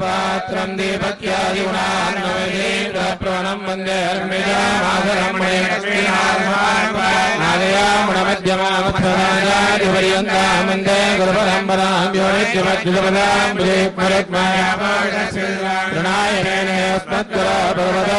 பாத்திரம் தீபக்யாதிகுணான்னவதீபிரணம் வந்தே குருபரம்பராம் யோனித்யமத்யுபதாம் பிரணாயனேஸ்மத்குரோ பகவதோ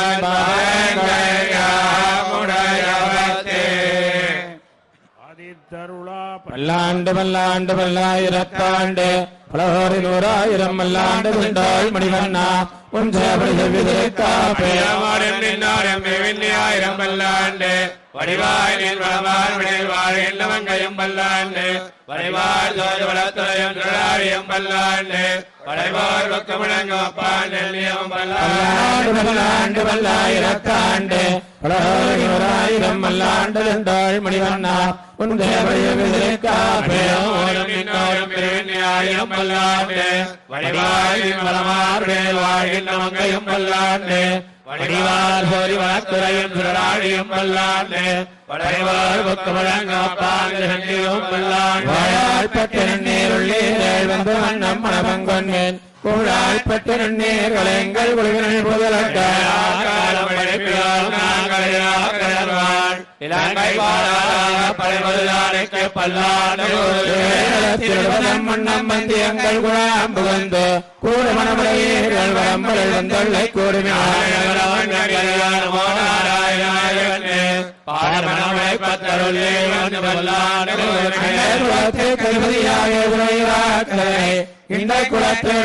பல்லாண்டு பல்லாண்டு பல்லாயிரத்தாண்டு பலகோரி நூறாயிரம் பல்லாண்டு கொண்டாள் மணிவண்ணா உன் சேவடி செவ்விதிருக்காப்பே ஆயிரம் பல்லாண்டு வடிவாய் நீர் வளவார் விடையில் வாழ்கின்ற மங்கையும் பல்லாண்டு. வடிவார் சோழ வளத்துறையும் திருடாரியம் பல்லாண்டு. வளைவார் பக்கமிழங்கும் அப்பான் நெல்லியம் பல்லாண்டு. பல்லாண்டு பல்லாயிரத்தாண்டு. பலகோரி நூறாயிரம் பல்லாண்டு கொண்டாள் மணிவண்ணா உன் செவ்விதிருக்காப்பே ஆயிரம் பல்லாண்டு. வடிவாய் நீர் வளவார் விடையில் வாழ்கின்ற மங்கையும் பல்லாண்டு. வடிவார் போரி வளத்துறையும் வளைவார் பக்கமிழங்கும் அப்பான் நெல்லியம் பல்லாண்டு வாழாழ்பட்டு நீருள்ளே வந்து வண்ணம் கூழாழ்பட்டு குழுவினர் முதலக்காலம் மண்ணம் வந்து எங்கள் குழாம் புகந்து கூடு மணமுடையீர்கள் வரம்புகள் வந்துள்ளை கூடுமே குலத்தை கருமதியாக உரையாக்களை இந்த குலத்தை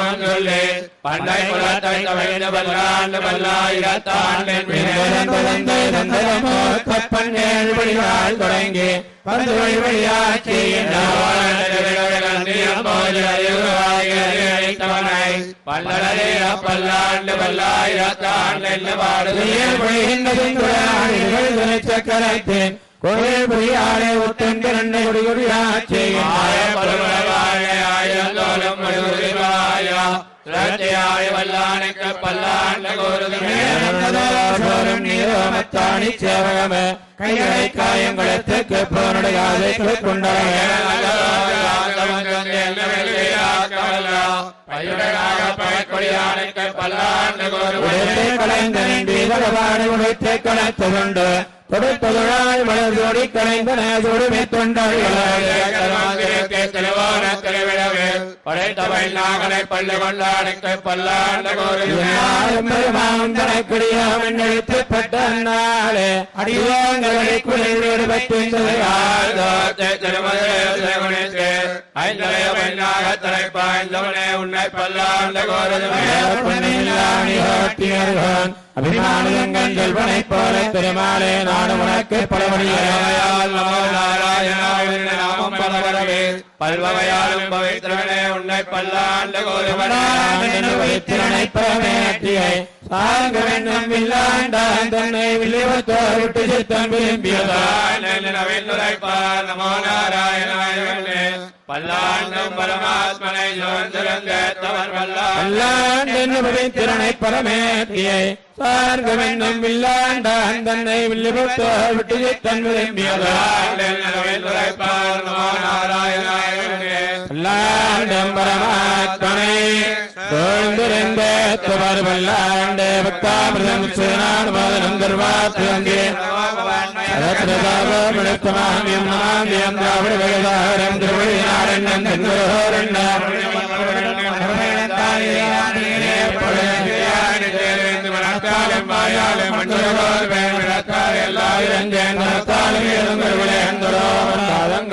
எடுத்து கலந்து பண்டை குலத்தை கவிழ்ந்த பல்லாண்டு பல்லாயிரத்தாண்டு கப்பன்கள் வழியால் தொடங்கி பந்து வழி வழியாட்சி பல்லாண்டு பல்லாயிரத்தாண்டு சக்கரத்தின் கோயில் புரியாளே ஒத்தெண்டு குடி குடியாட்சி வல்லானுக்கு பல்லாண்டு நீரோமத்தாணி சேவகமே கைகளை காயங்களத்துக்கு போனடையாதை கொண்டாவே உடைத்தே கலைந்த நின்றி பகவானை உடைத்தே கலைத்து கொண்டு கொடுத்ததுழாய் மலர்தோடி கலைந்த நேதோடு படைத்தவை பள்ளி கொண்டாடுக்கு நாளே அடியோங்களை உன்னை பல்லாண்டு அபிமானங்கள் செல்வனை போல திருமாலே நான் உனக்கு பலமணியால் நாமம் பலவரவே பல்வகையாலும் பவித்திரனே உன்னை பல்லாண்டு வைத்திரனை பரமேற்றியை. சாங்க இல்லாண்டான் தன்னை வில்லிவத்தோர் விட்டு சித்தம் விரும்பியதால் நவீனுரைப்பார் நமோ நாராயணாய பல்லாண்டும் பரமாத்மனை ஜோந்திரந்தவர் அல்லாண்டு திறனை பரமேற்றியை சார்கம் என்னும் இல்லாண்டான் தன்னை வில்லிபுத்தோர் விட்டு நாராயணாய அல்லாண்டம் பரமாத்மனை தோழ்ந்திருந்த துவர் வல்லாண்டு பக்தாமிருதம் சேனான் மோதனம் தர்வாத்திரங்கே ரத்னதாபமிடத்தமாமியம் ണാമ്യം നമാമ്യം ദ്രാവിഡവയതാരം ദ്രവിഡിനാരണ്യം ായാലും എല്ലാവരും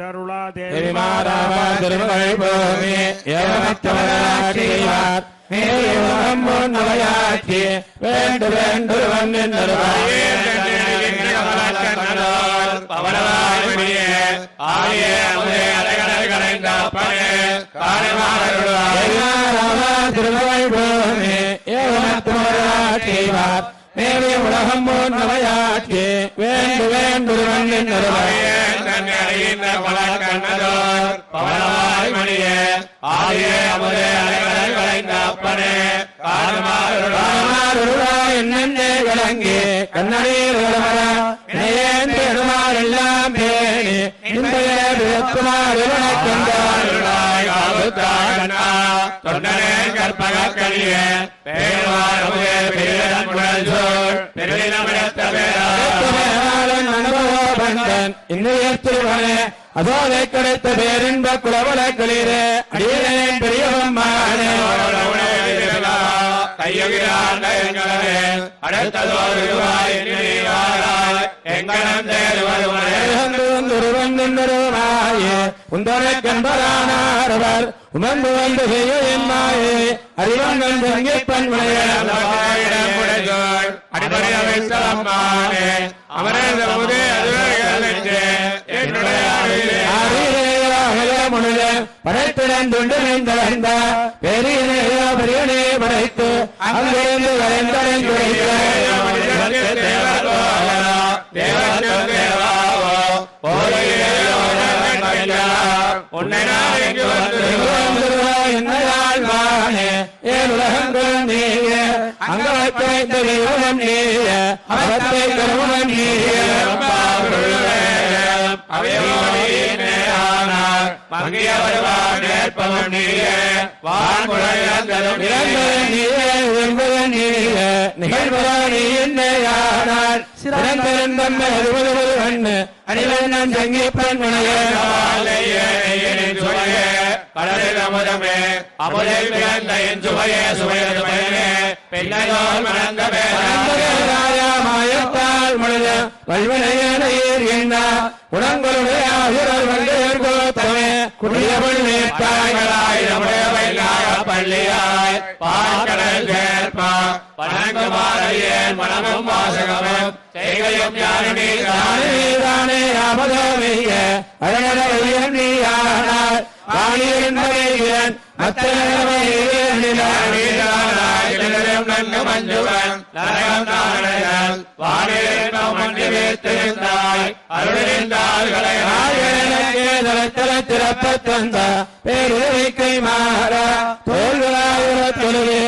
மேல் குறையாயோ ஆதித்தருளாதே திருமாராமா திருமகள் பூமி ஏவமற்றவராட்சியார் மேலும் நவையாட்சி வேண்டு வேண்டு பவனவாய்மணியே கலைந்த அப்பனே பூமி மேலும் உலகம் நவையாட்சி வேண்டு வேண்டு வந்தின் பவனவாய்மணியே ஆகிய அமுதே அலைகடல் கலைந்த அப்பனே காலமாறுவாய் என்னென்ன விளங்கி கண்ணடீர் விளமர இணையேந்தெடுமார் எல்லாம் பேணி இந்த விளக்குமார் தொண்டனே கற்பகக்கணியே பேருவாரமுதே பெரியதன் குழல் சோழ் பெருவினமிடத்த பேரா அனுபவபந்தன் இன்னுயிர் திருவனே அதோதை கிடைத்த பேரின்ப குலவலக்களிரே அடியேன் பெரியவம்மானே எங்களே. அடுத்ததோர் ரூபாய் எங்களம் தேடுவதுமனே உந்தரை கண்பரானாரவர் உமந்து வந்து செய்ய என் மாயே அறிவங்கன் தங்கி பண் அடிப்படை முதே அதுவே முழுத படைத்திடந்துண்டு நீந்தளந்த பெரியனே பெரியனே படைத்து அங்கிருந்து வரைந்தடைந்து என்னே ஏன் உலகங்கள் நீ என்னையானால் சிறந்தரன் தம்மை அறுபது கண்ணு அணிவன் தங்கி கடலில் அமுதமே பிறந்த என் சுவையே மணந்த மாயத்தால் மனித வல்வனையர் என்ன ஆசிரியர் கோத்தமே. குடியவள் பள்ளியாய் பாக்கடல் சேர்ப்பா. பணங்கு மாறையேன் மனமும் வாசகமும். செய்கையும் யாருமே தானே நரகம் நாரணன் வானில் மண்டி வைத்திருந்தாய் அருளிருந்தாள்களை திறப்பத்தந்த பேருக்கை மாற தோல்களாயுர தொழுவே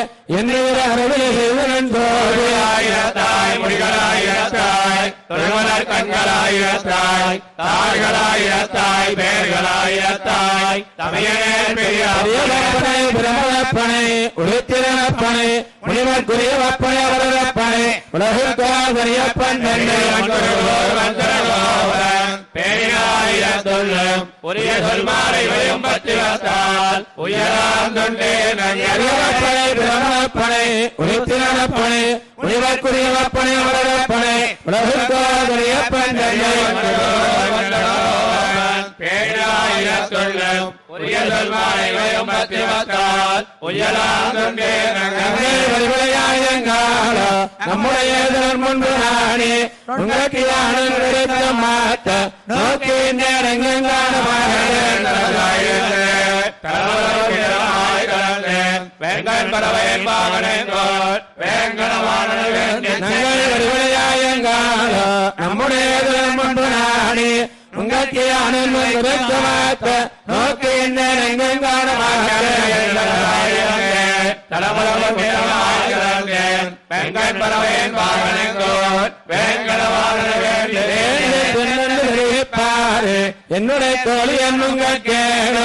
என்னுற அருளில் சிவனன் தோடு ஆயிரத்தாய் முடிகளாயிரத்தாய் தொழுவலர் தாள்களாயிரத்தாய் பேர்களாயிரத்தாய் தமையனே பெரியார் அரியவப்பனை பிரமவப்பனை உடுத்திரனப்பனை முனிவர்க்குரிய வப்பனை பேரினாயிரத்துள்ளும் உரிய சொல்மாரை வயம் பத்திரத்தால் உயராந்தொண்டே அரியவப்பனை பிரமவப்பனை உடுத்திரனப்பனை முனிவர்க்குரிய வப்பனை வரவப்பனை உலகுக்காதரியப்பன் பேரினாயிரத்துள்ளும் உரிய சொல்மாரை வயம் பத்திரத்தால் உயராந்தொண்டே வழிவிளையாயங்கால நம்முடைய முன்பு நானே. உங்களுக்கு யானும் மாத்த. நோக்கி நேரங்கான வேங்கன் வேங்கடமான நாங்கள் வழிவிளையாயங்கால நம்முடைய முன்பு நானே. உங்களுக்கு யானும் கிடைத்த வேண்டிய என்னுடைய தோழி என்னுங்க கேடு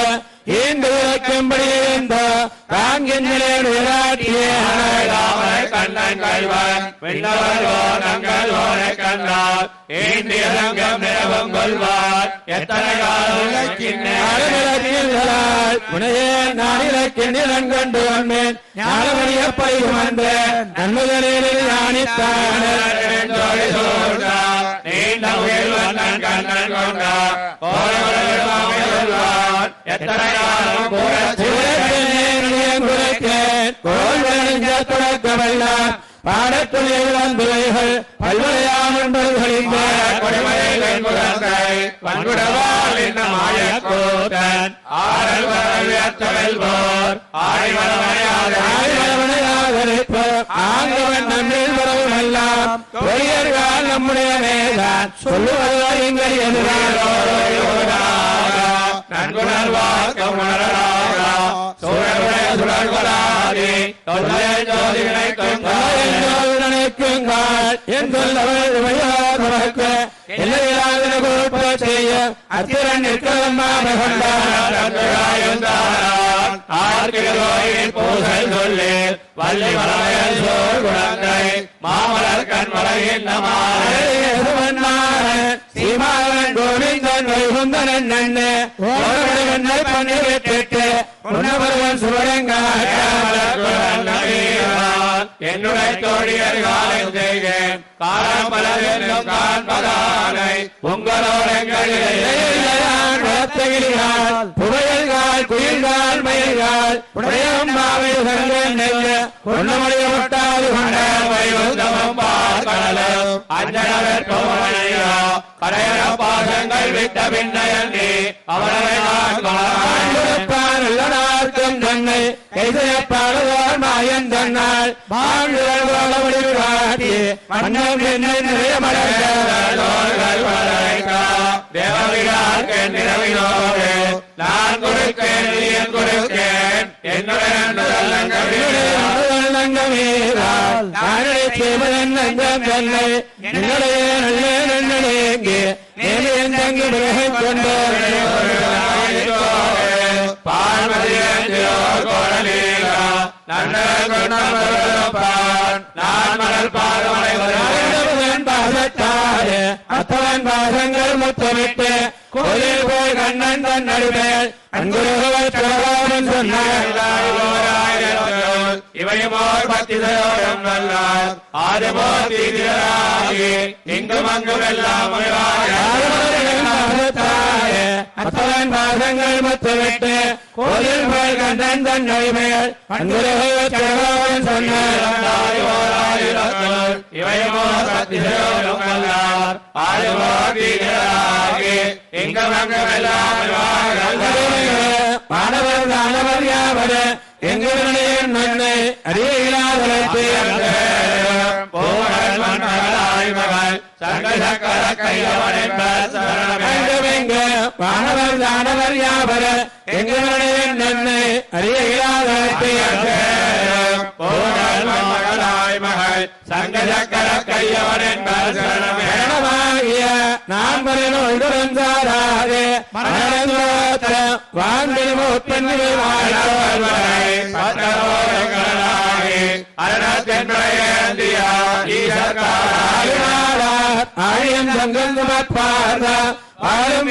கண்ணன் கல்வன் விண்ணவர் நங்கள் ரங்கம் கொள்வார். எத்தனை உனையே வந்தேன். வந்தேன் நன்முதலில் நீண்ட கண்ணன் கொண்டார் ஓரவர்கள் எத்தனை காலம் கூட தொடக்கமெல்லாம் பாடத்துறையில் என்ன ஆங்கவன் நம்மில் நம்முடைய மேதான் எங்கள் நன்குணர் வார்க்க உணரலாக சூழலுடைய சுழல்களாதி தொல்லை ஜோதிகளை கொண்டாய் நினைக்குங்கள் என் சொல்லவர்களுக்கு எல்லையிலாத குறிப்ப செய்ய அத்திரன் நிற்கலம்மா பூசல் சொல்லி வள்ளி மலையல் சோர் குழந்தை மாமலர் கண் மலையின் சீமாவன் கோவிந்தன் வைகுந்தனன் நன்னு. பண்ணி விட்டு உன்னவர்கள் என்னுடைய தோழியர் காலம் காலம் காண்பதானை புகையல்கால் குயில்கால் மயில்கால். சங்கன் நெய்ய பொன்னமொழிய முட்டாது பார்க்கடலும் அஞ்சனவர் கோவனையா கரையர பாசங்கள் விட்ட பின்னையன்றி அவரை தன்னை மாயன் தன்னால் வாழ்வுகள் காட்டி மன்னம் என்னை நிறைய தேவவிழாக்கு நிறவினோடு நான் கொடுக்கேன் நீ கொடுக்கேன் என்னுடைய என்னுடைய நல்ல நன்னடேங்கே நேமையன் தங்கி விலகை நான் மலர் பாதமலை பாசத்தாரு அத்தவன் பாசங்கள் முத்தமிட்டு கோயில் போய் கண்ணன் தன் நடுவேல் அன்புருகவர் திரவாமன் சொன்னார். இவையுமோர் பத்தி நல்லார் ஆதிமோ தீதிராகி இங்கும் அங்கும் எல்லாம் அத்தவன் பாசங்கள் முத்தமிட்டு கோயில் போய் கண்ணன் தன் நடுவேல் அன்புருகவர் சொன்னார். இவையுமோர் பத்தி நல்லார் ஆதிமோ தீதிராகி இங்கும் அங்கும் எல்லாம் மாணவர் தானவர் யாவர் எங்களுடைய நன்மை அறியலாதற்கு போகல் கையவன் என்பர் சரணமே தானவர் யாவர் எங்களுடைய நன்மை மகள் கையவன் சரணமே மரணமாகிய நான் மரணம் சாராதே மரணோத்த அரணத்தென்றையந்தியா ஆழியம் சங்கம் ஆளும்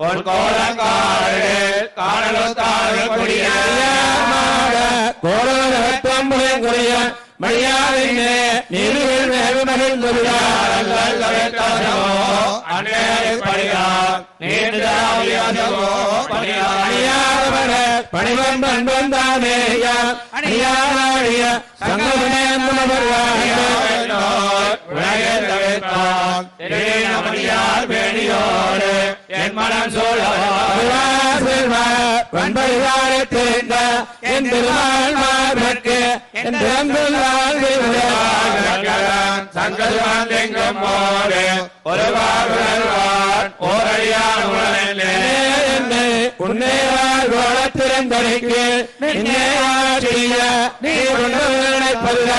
முத்தாயுமாகி ஆரம்பேர்களை அன்னவசம் கோரத்தம்புடைய மரியாதை நீர்கள் மேலும் அணியாதவர பணிவன் பண்பன் தானேயா அணியாடிய சங்கமனவர் என் மன சொல்ல வன்படிவாரை தெரிந்த என் திருமால் மார்பற்கு என் பிறந்துள்ளால் சங்கதுமாந்தெங்கும் போது ஒரு வாழ்வார் ஓரடியான் உடனே என்னை உன்னையார் கோலத்திறந்தடைக்கு நின்னையார் செய்ய நீ உண்டவர்களை பல்ல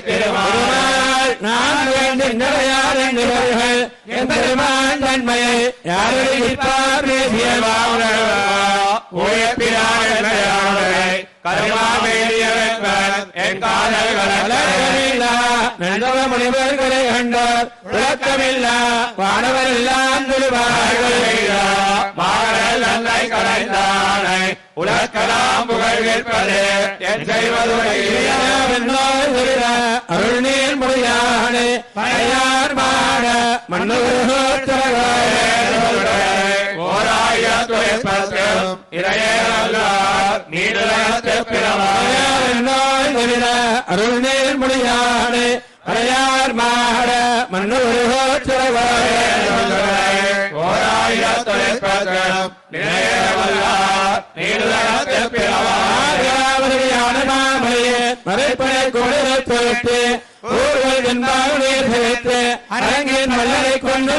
திருமால். நான் வேண்டும் தன்மையை யாரும் பேசிய நல்லவ முனிவர்களை கண்டார் விளக்கமில்லா. வானவர் எல்லாம் திருவார்கள் உலகலாம் புகழ் கேட்பது. என் செய்வதுடைய அருள் நீர் மொழியானே பழையார் மாட மன்னூர் அருள் நீர் மொழியானே பழையார் மாட மன்னூர் மறைப்படை கொடுத்து தொகுத்து ஊர்கள் சேர்த்து அரங்கின் மல்லரை கொண்டு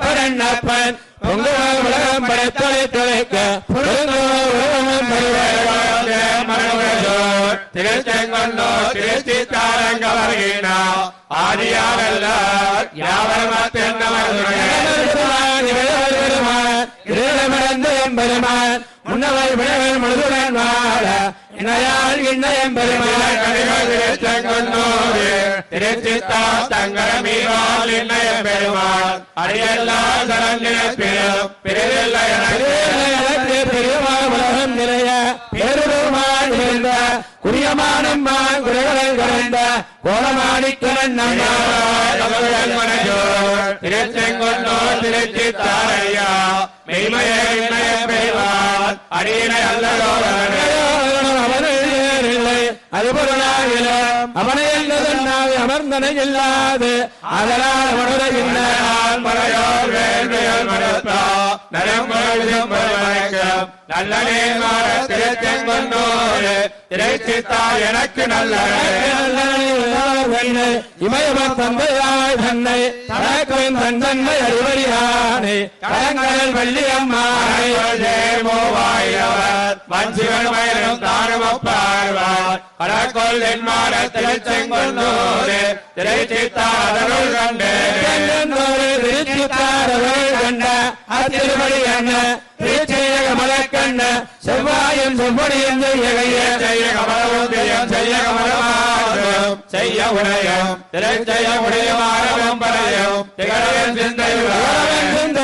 பரண்ணப்பன் பொங்க உலகம் திருச்செங்கொண்டோ திருச்சி தாரங்க வருகினா ஆதியாரல்ல பெருமான் முன்னவர் வினவன் முழுதுடன் வாழ இணையால் இன்னயம் பெருமான் திருச்சித்தா தங்கரமீவால் பெருமான் அடியெல்லாம் சரஞ்சிருப்பிலும் பிரிவில்லை எனக்கு பெருமாள் உலகம் நிறைய பெருமான் இருந்த குரியமானம்மா குறைகளை கரைந்த கோலமாணிக்கரன் நம்மா திருச்செங்கொண்டோ திருச்சி தாரையா மெய்மையை இன்னய அடியினை அவனில்லை அது பொருளாகில அவனை அல்லதன்னாவி அமர்ந்தனை இல்லாது. அதனால் அவனுடைய நான் மறையோர் வேள்வியல் மறுத்தா. நரம்பொழுதும் பெருமழைக்கும் நல்லனே மாற திருச்செங்கொண்டோடு திருச்சித்தா எனக்கு நல்ல இமயவன் தந்தையாய் தன்னை. தனக்கும் தன் தன்மை அறிவறியானே. கலங்கடல் வள்ளியம்மானை. வஞ்சிகள் மயிலும் தானும் ஒப்பார்வார் கடற்கொள் என்மாற திருச்செங்கொண்டோடு திருச்சித்தா அதனுள் கண்டேன் திருச்சித்தாரவள் கண்ட. அத்திருமணி அண்ண திருச்சேக மலக்கண்ண செவ்வாயும் செவ்வடியும் செய்ய செய்ய கமலமுந்தியம் செய்ய கமலமாகும் செய்ய உடையம் திருச்செய்ய உடையமாரவும் படையும் திகழவின் சிந்தை இருந்தானே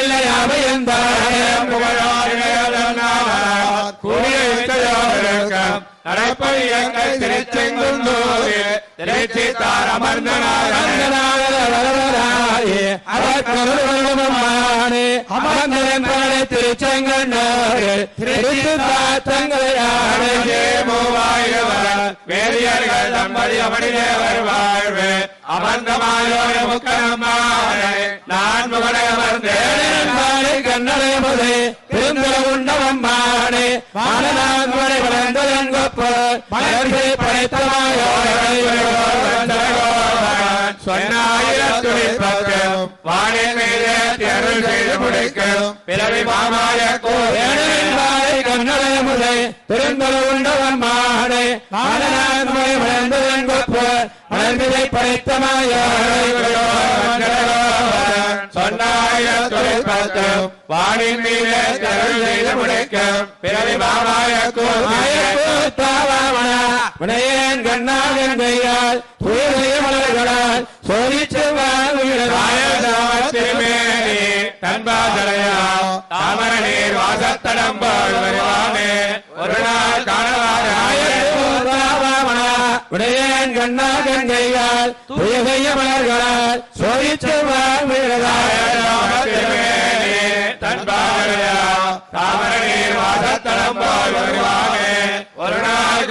La எப்படி எங்கள் திருச்செங்குந்தூரில் திருச்சித்தார் அமர்ந்தனாக திருச்செங்கண்ணூர் திருச்சி காத்தங்கையாரை வேதியர்கள் தம்படி அப்படியே வருவாழ்வு அமர்ந்தமாயோட நான் முகனை அமர்ந்தேன் முதே உண்டவம்மானே வளர்ந்ததன் மலர்களை சொன்னாயிரத்துடிப்பக்கும் வானின் மீது அருள் செய்து முடிக்கும் பிறவி மாமாய கோவில். கண்ணனை முதே திருந்தர உண்டவம்மானே மானநான்மனை வளர்ந்ததன் மலர்மிதை படைத்தமாய சொன்னாய துறைப்பத்தும் வானின் மீது தருள் செய்து முடிக்கும் பிறவி மாமாய வினையேன் கண்ணாகன் கையால் தூய மலர்களால் சோதிச்சு திருமேனி தன்பாதலையா தாமர நீர் வருவானே. ஒரு நாள் காணவாராய வினையேன் கண்ணாகன் கையால் தூய மலர்களால் சோதிச்சு வருவானே ஒரு நாள்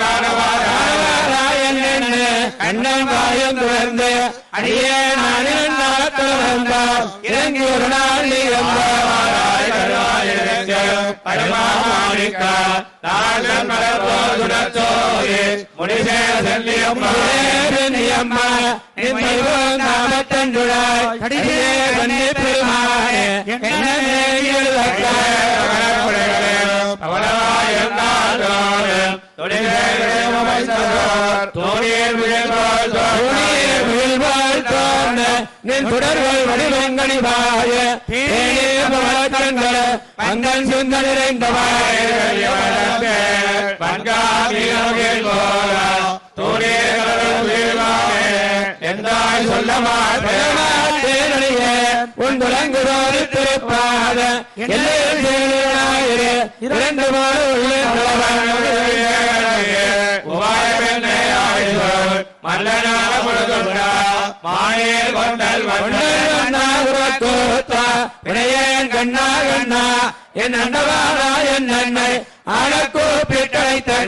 துறந்து அடியே நானின் இறங்கி ஒரு நாள் நீ பரமாணிக்கா தாழ்ந்தன் மலர்போதுடத்தோயே முடிசேசல்லியம் நியம்மா நிம்மைவோ நாமத்தன்றுடாய் கடிதே வன்னி பெருமானே என்னே எழுதக்கே அவனவாயிருந்தாலும் துடிசே விழமாய் தோழீர் விழமாய் தோழ நின் தொடர்கள் வடிவங்கணிவாய அங்கன் சிந்த சொல்ல உன் துலங்குதோடு திருப்பாத எல்லையில் இரண்டு உள்ளே மல்லனாக மாயேல் கொண்டல் வினையேன் கண்ணா கண்ணா என் அண்டவானா என் அன்னை ஆனக்கூ பிட்டழைத்த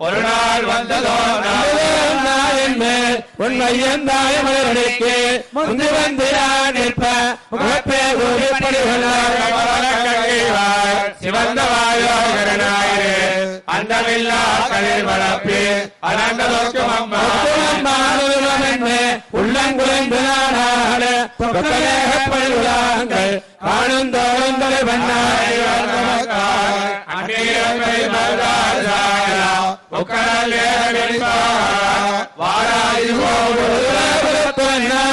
ஒரு நாள் வந்ததோ உண்மையந்தாய மலரடிக்கு. முந்து வந்து நான் நிற்ப? முகப்பே சிவந்த வாயோகரனாயிரு. அந்தமில்லா கலில் அம்மா தோறும்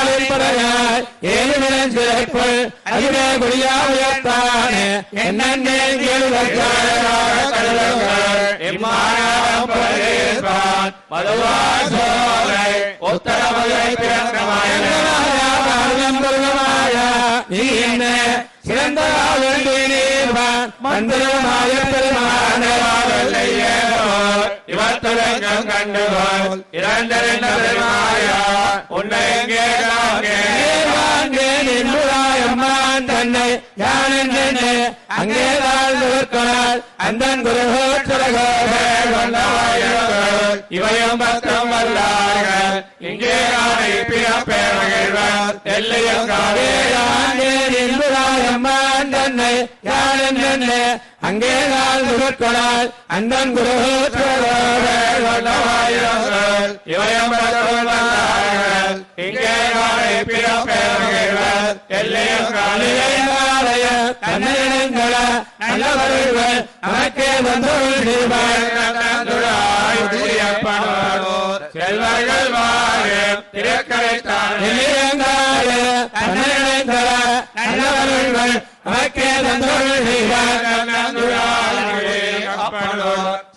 தலைவண்ணாய் நீ என்ன சிறந்த மந்திரமாய பெருமான இவத்துலகம் கண்டுகோள் இரண்டரின் பெருமாயா உன்னை எங்கே காண்கேன் அம்மான் தன்னை யான் என்னே அங்கே தாழ்ந்துகொள் அந்த இவையும் பக்கம் வல்லார்கள். இங்கே காணை பிறப்பேர் மகிழ்வர். எல்லையும் காவே அம்மான் தன்னை யான் அங்கே தாழ்ந்துகொள் அந்த இவையும் பக்கம் வல்லார்கள் இங்கே எல்லையும் காவே நல்லவர்கள் நமக்கே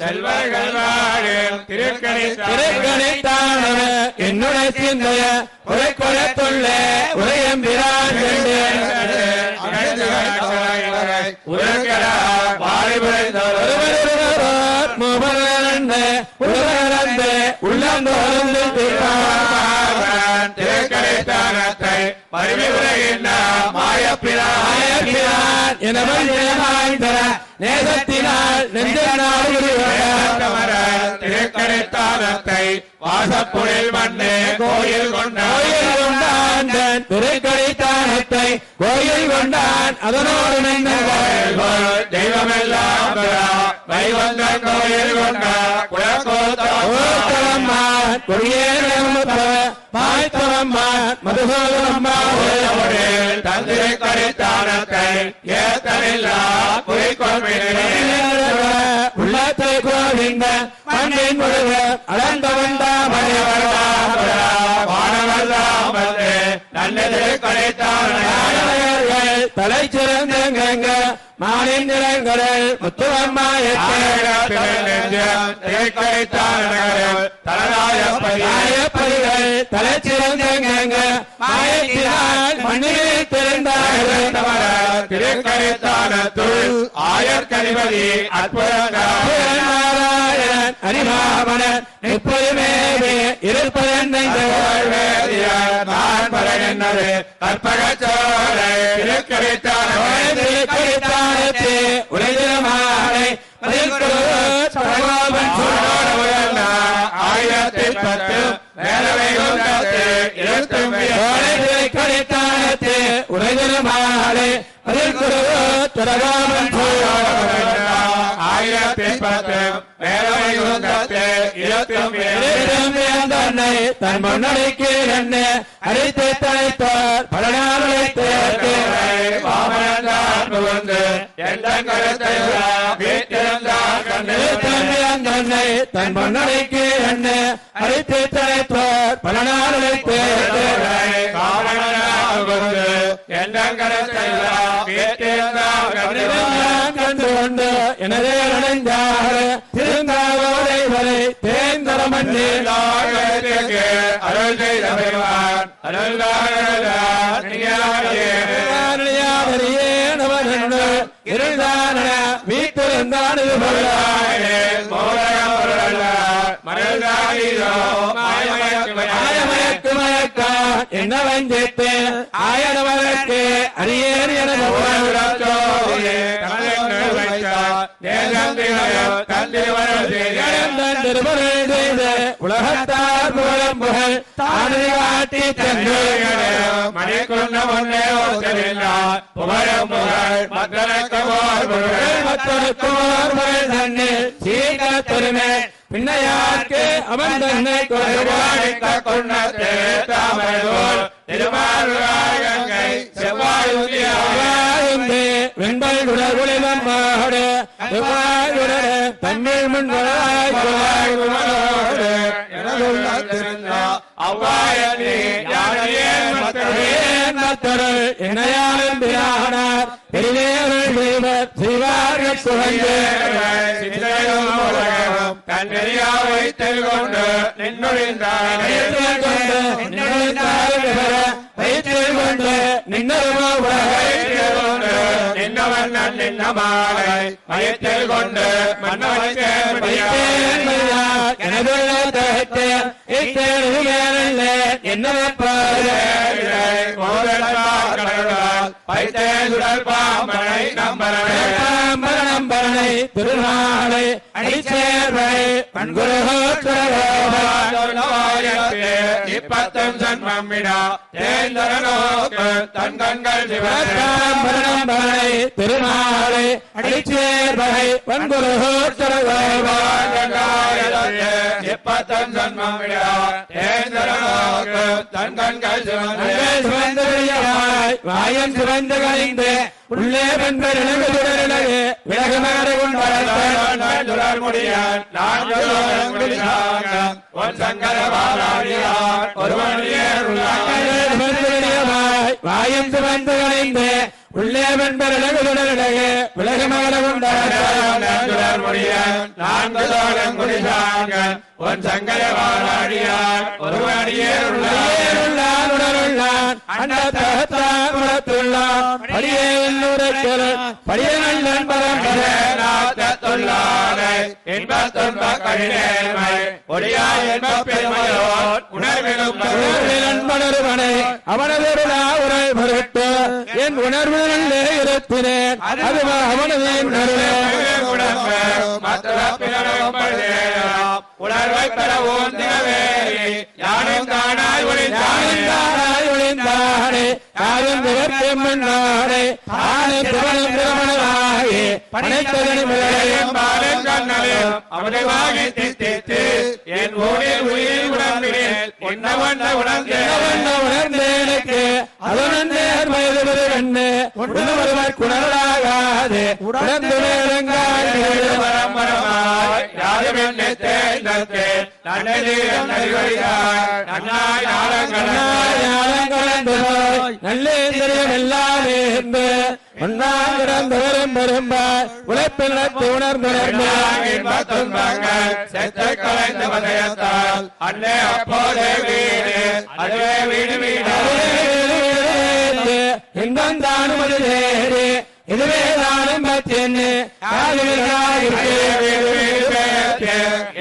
செல்வர்கள் திருக்கணித்தான என்னுடைய சிந்தைய உரை கொலத்துள்ள உரையம்பிரான் உலகந்து உள்ளந்தோர்ந்து திருக்கரைத்தானத்தை மறுமை உலகின்ற மாயப்பிரான் எனவாய்ந்தர நேசத்தினால் வாசப்புழில் மண்ணு கோயில் கொண்ட. கோயில் கொண்டான் திருக்கடைத்தானத்தை கோயில் கொண்டான் அதனோடு தெய்வமெல்லாம் வைவந்த கோயில் கொண்ட ஓத்தவம்மான் மாய்த்தவம்மான் மதுசோதரம்மா தந்திரை கரைத்தானத்தை ஏத்தனில்லா உள்ளத்தை கோவிந்த மண்ணின் முழுவ அளந்த வந்தாமணி நல்லது கலைத்தான் தலை சிறந்தங்க மானின் நிலங்கள் முத்துவம்மாயப்பதிகள் தலை சிறந்தங்க மாயத்தினால் மண்ணில் திறந்தார்கள். திருக்கரைத்தானத்துள் ஆயர்கதிபதி அற்புதங்கள். நாராயணன் அரிமாமணன் எப்போதுமே இருப்பதென்னை நான் नरे अर्पगचोरे तिरुकरितारे तिरुकरितारे ஆயிரத்தி பத்து வேலவை ஆயிரத்தி பத்து வேலவை இருபத்தி தன் முன்னடைக்கு என்ன அழைத்து தலைத்தார் பலனா நாளை தேர்த்து வந்து எந்த என்ன அழைத்து தலைத்தார் பல நாளை தேர்த்து கண்டு கொண்டு எனவே அடைந்தார் திருந்தாவோடை வரை தேர்ந்தர அருள் செய்த அருள் இருந்தான மயக்க. என்ன வஞ்சித்து ஆயனவருக்கு அரியேன் என உலகத்தார் புகழும் புகழ் தானே காட்டி முன்னே புகழும் புகழ் புகழ் புகழ் பின்னையார்க்கு அவன் தன்னை தாமரையோர் செவ்வாய் வெண்பல் உடல் தண்ணீர் செவ்வாயுடனே தன்னில் பிரானார் நின்னுழிந்தார் கொண்டு உலகை நின்னவன் நின்ன மாலை மயத்தில் கொண்டு மன்னவன் பைத்தேசுடல் நம்பரனை திருநாளை அடிச்சேர்வை இப்பத்தும் ஜன்மம் விடா தேந்தரனோக்கு தன் கண்கள் சிவனே பரணம்பரனை திருநாளை அடிச்சேர்வை இப்பத்தன் ஜன்மம் விடா தேந்தரனோக்கு தன் கண்கள் வாயம் சிவந்து கழிந்து உள்ளே வெண்பர் இளங்குடரே விலகமாறு கொண்டார் முடியான் நான் வாயம் சிவந்து கழிந்து உள்ளே வெண்பர் இளங்குடரே விலகமாறு கொண்டார் முடியான் நான்கு தோழம் குடிசாங்கன் ஒன் சங்கர பாலாடியார் ஒருவனியே உள்ளான் உடலுள்ளான் அண்டத்தகத்தான் குலத்துள்ளான் படியே என்னுரைக்கல் படிய நல்லன் என்ப உணர்விலும் அவனதொருளா உரை பொருட்டு என் உணர்வு இருத்தினேன் அது அவனது உணர்வை பெற ஓந்தினவே யானும் தானாய் ஒளிந்தானே ஒளிந்தானே யாரும் திகழ்க்கும் நாடே ஆனை திருமணம் திருமணமாகி பனைத்ததனி முதலையும் பாலும் கண்ணலையும் அமுதமாக தித்தித்து என் ஊரில் உயிர் உணர்ந்தேன். என்ன வண்ண உணர்ந்தேன் உணர்ந்தேனுக்கு அதனும் கண்ணு. வயது பெருவெண்ணு குணராகாது உணர்ந்து நேரங்கால் பரம்பரமாய் இருந்து ஒன்றாம் கிடந்தவரும் பெரும்பால் உழைப்பில் உணர்ந்துணர்ந்து துன்பங்கள் கலைந்த அப்போதே வீடு அதுவே வீடு வீடு இன்பம் வேறு இதுவே தானும் பத்தியன்னு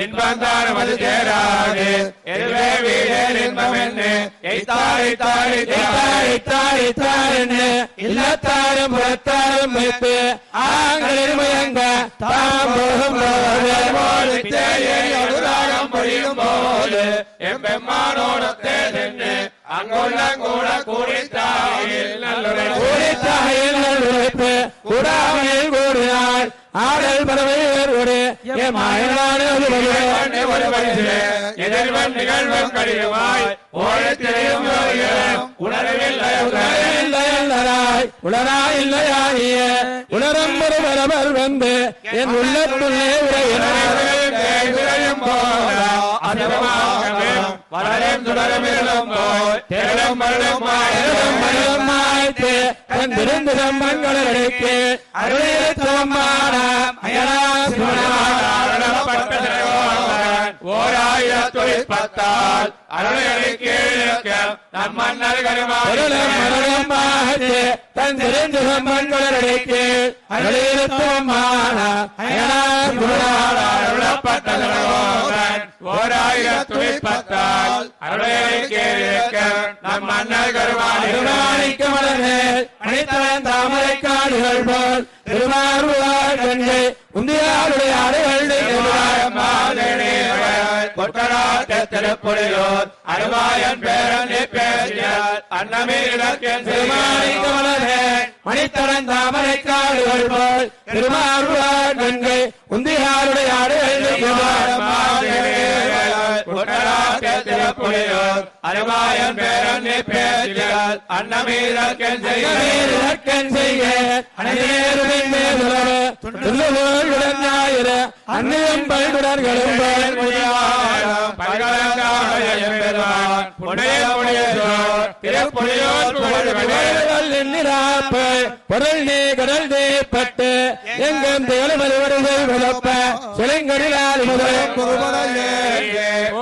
இன்பந்தாரம் அது சேராது எதுவே வீடு இன்பம் என்று எய்தாரி தாரி தாரி இல்லத்தாரும் புறத்தாரும் வைத்து ஆங்களில் முயங்க தாம் போகும் போது அனுராகம் பொழியும் போது எம்பெம்மானோட தேர்ந்து அங்குள்ள கூட கூடித்தாயில் நல்லுரை கூடித்தாயில் நல்லுழைப்பு கூடாமையில் கூடினாள் ஆடல் பறவையர் ஒரு எதிர்வன் கடிதமாய். ஓழத்திலையும் இல்லையாகிய. உணரம் ஒரு வரவர் வந்து என் உள்ளத்துள்ளே உரையினார். போல வளரும் தொடரும் போய் தேடும் மரணம் மாய்த்து தன் திருந்திரம் மங்களடைக்கு அருளேத்தமான ஓராயிரத்தி பத்தால் அருளை கீழக்க நம் மன்னர் மரணமாகத்து தன் திருந்திரம் மங்களடைக்கு அருளேத்தமான அருளப்பட்டதன் அருளை கீழக்க நம் மன்னர் கருவாணி அனைத்தவன் தாமரை காடுகள் போல் திருமாறுவார் உந்தியாருடைய அருமாயன் பேரனை அன்னமே இலக்கியம் மணித்தரன் தாமரை காடுகள் போல் திருமாறுவார் உந்தியாருடைய திருப்புலியோர் அருமாயன் பேரனை பேசிய அன்னமே இலக்கியம் செய்ய அனைவரும் மேலுறவு ஞாயிறு அன்னையும் பல்குடர்களும் பொருள் நீ கடல் தேப்பட்டு எங்கும் தேவமது விளப்ப சிலைங்கரிலால் முதல் குருமலையே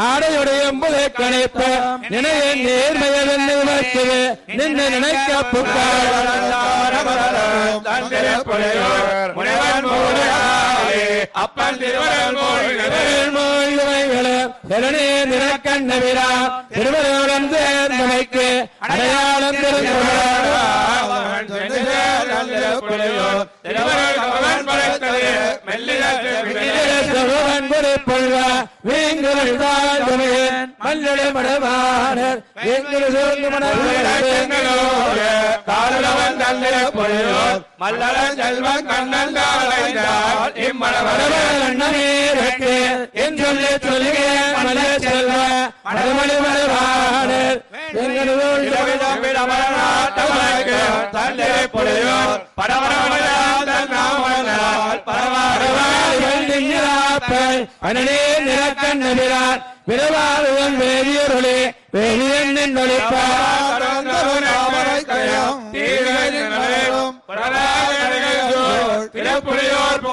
ஆடையுடைய எம்புதை கணிப்பு நினைய நேர்மையவன் நிவர்த்துவே நின்று நினைக்க அப்பன் திருவரன் நிறக்கண்ணவிரா திருவருடன் சேர்ந்தமைக்கு அடையாளம் திருவன் பொருள்வ வீங்குகள் தாழ்மையன் செல்வன் கண்ணன் காலைந்தால் இம்மளவரவன் சொல்லி சொல்லுகிறேன். மல்ல செல்வ மடமணி மடவானர். வேதியன் நின்றொழிப்பார் இவள் கண்ணன் துழாய் குமழ்ந்து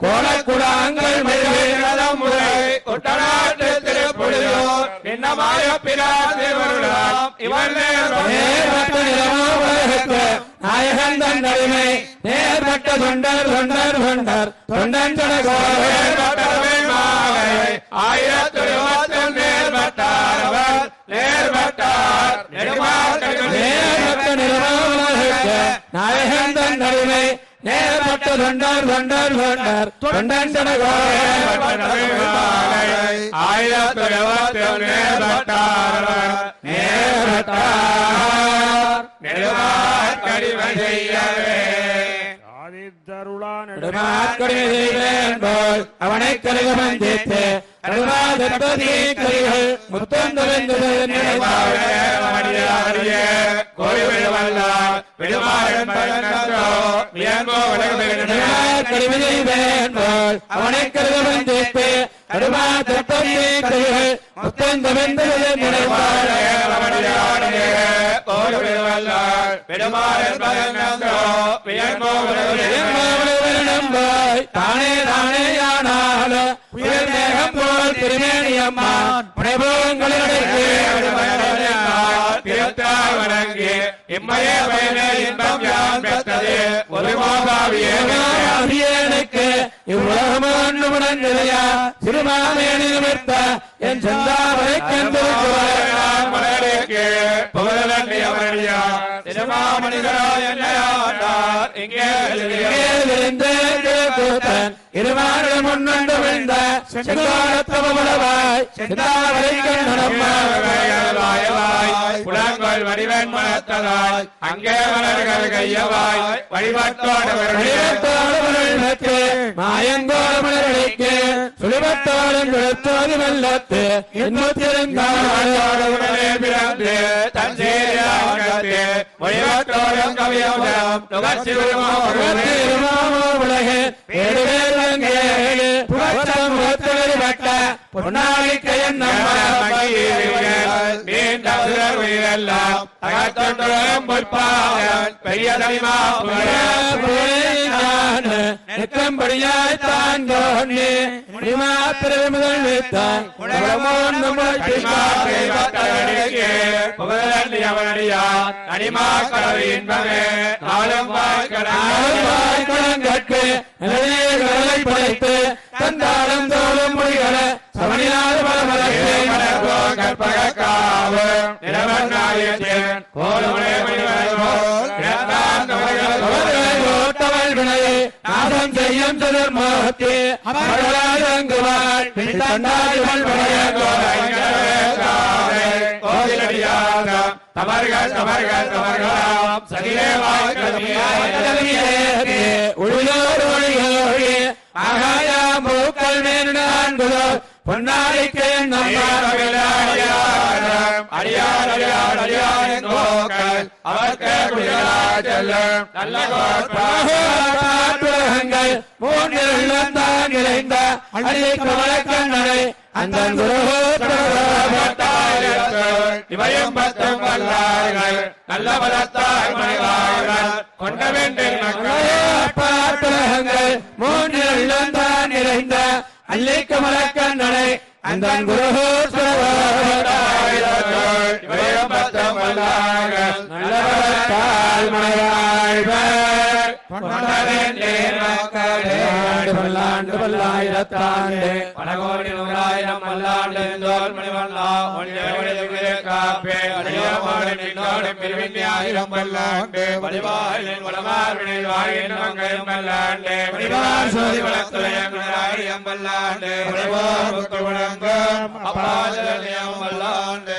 கோலக்குடாங்கள் மயிலே நேர்பட்ட நிலமோ உலகத்து நாயகன் தன் நேர் நேர்பட்ட தொண்டர் தொண்டர் தொண்டர். தொண்டன் ஜனகோர் ஆயிரத்தி நேர்பட்டார் அவர். நேர்பட்டார். நேர்பட்ட நிறுவனர்களுக்கு நாயகன் தன் நடுமை நேர்பட்ட தொண்டர் தொண்டர் தொண்டர். தொண்டன் அவனை கருக மந்தித்து அவனை கருதவன் மந்தித்து கருணாதற்பதி திருப்பதி கைகள் தானே தானே ஆனால புயல் போல் வணங்கி இம்மையே பயனே இன்பம் யான் பெற்றது? ஒரு நிமித்த என் சொந்த கண்டிருக்கிறார் மலருக்கு புகழன்றி அவரடியா திருமாமணிகராய் என்னையாண்டார். இங்கே இருமாறு முன்னண்டு விழுந்த செங்காலத்தவளவாய் செந்தாவரை கண்ணனம்மாய் புலங்கள் வடிவன் மனத்ததாய். அங்கே மலர்கள் கையவாய். வழிபாட்டோடு மாயங்கோரமலர்களுக்கு சுழிவத்தோடும் விழுத்தோது வெள்ளத்து எண்ணூத்திருந்தாள் உடனே பிறந்து தன் சேரியாகத்து மொழிவட்டோடும் கவியோடும் நுகர்ச்சி உலகு புகழ்த்த பொன்னாளிக்கையன் உயிரெல்லாம் தகத்தொன்றும் பொற்பாவன். பெரிய நெக்கம்படியாய் தான் தோன்றி. முடிமா படைத்து தந்தாளம் தோளும் மொழிகள சமணியாத ஓட்டவள் வினையை நாசம் செய்யும் சுதர்மோகத்தே அவர்களாங்குவாள் தண்டாயுள் தவறுகள் தவறுகள் தவறுகளாம். சதிலே உள்ளோர் ஒளிகளோழி ஆகாயா மூக்கள் மேன்குதோ பொன்னாடிக்கை அடியார் அடியார் அடியார் நோக்கள் அவர்க்கு குடிகளாச்செல்லும் நல்ல பாட்டுலகங்கள். மூன்றில் தான் நிறைந்த அள்ளி கமல கண்ணனை அந்த குரு இவையும் பத்தும் வல்லார்கள் நல்ல பலத்தாய் மனைவார்கள் கொண்ட வேண்டும் பாட்டுலகங்கள் மூன்றில் தான் நிறைந்த அள்ளி மலக்கண்ணனை கண்ணனை அந்த குரு இவையும் பத்தும் வல்லார்கள் மனைவாழ்வர் பல்லாண்டு பல்லாயிரத்தாண்டு பலகோடி நூறாயிரம் தோல் மணிவல்லா காப்பே நின்னோடு பிரிவின் ஆயிரம் பல்லாண்டு வாயின் மங்கையும் பல்லாண்டு சோதி வளத்துறையம் ஆயிரம் பல்லாண்டு முத்து வழங்கும் பல்லாண்டு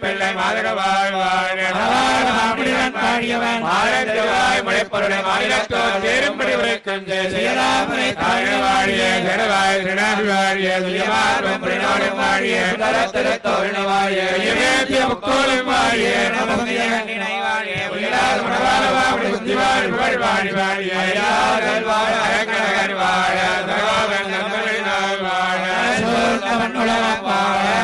பிள்ளை மாதக வாழ். வாழ்வன் பாடியவன் மாறவாய் முளைப்பொருளை மாநிலத்தோ சேரும்படி உரைக்கும் சீராமரை தாழ் வாழிய கடவாய் கிரணாள் வாழிய சுயமார்வம் பிரிணோடு வாழிய தரத்திர தோழ வாழிய இமேத்திய முக்கோலும் வாழிய. நமதிய நினை வாழிய உயிரால் மனவாளவா புத்தி வாழ் புகழ் வாழி வாழிய யாரல் வாழ அழகழகர் வாழ. சகோதரன் வாழ வாழ